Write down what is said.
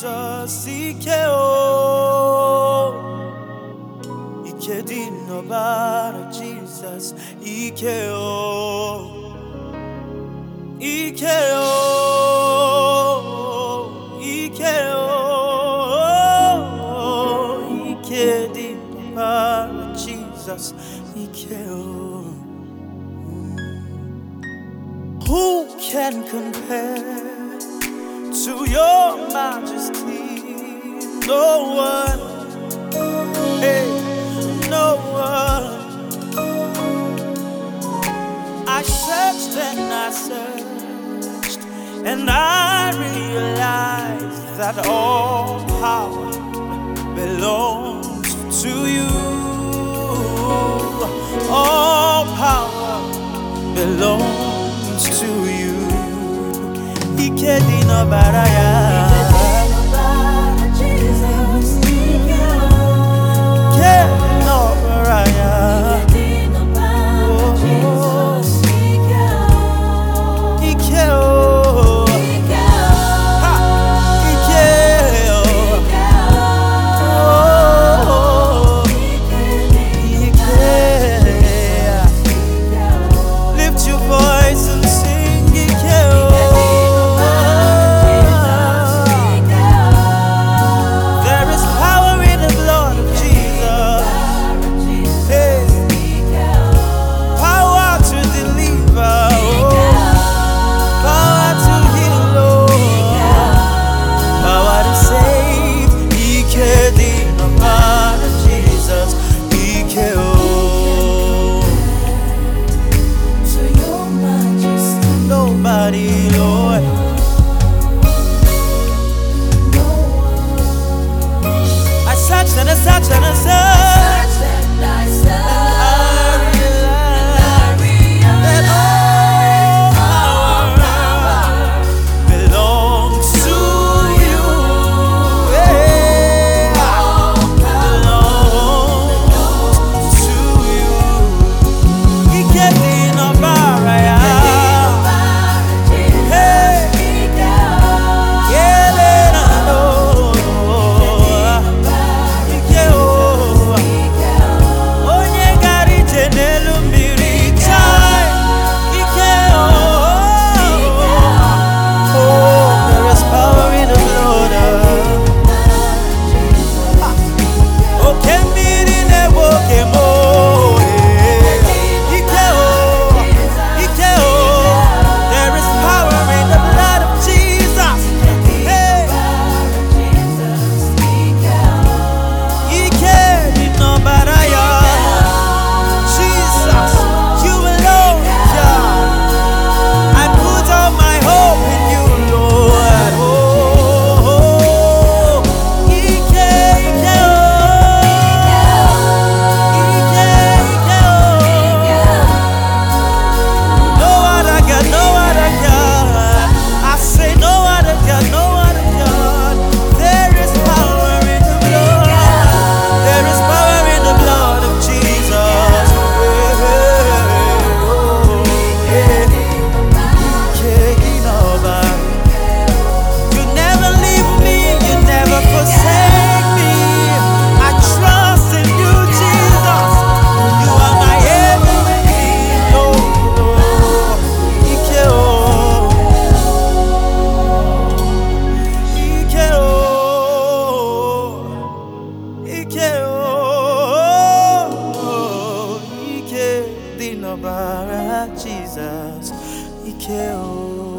Jesus ike o. Ike dị n'ọbara Jesus ike o. Ike o ike o. Ike dị n'ọbara Jesus ike o. Who can compare? to your majesty. No one, hey, no one. I searched and I searched, and I realized that all power belongs to you. such an assault. In no bara Jesus. Ikeo.